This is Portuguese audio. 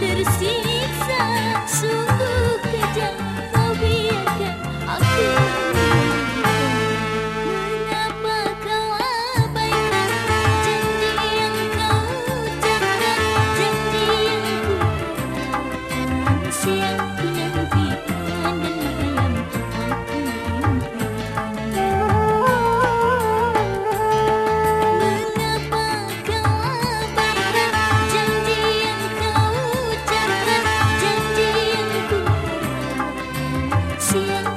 bir see you.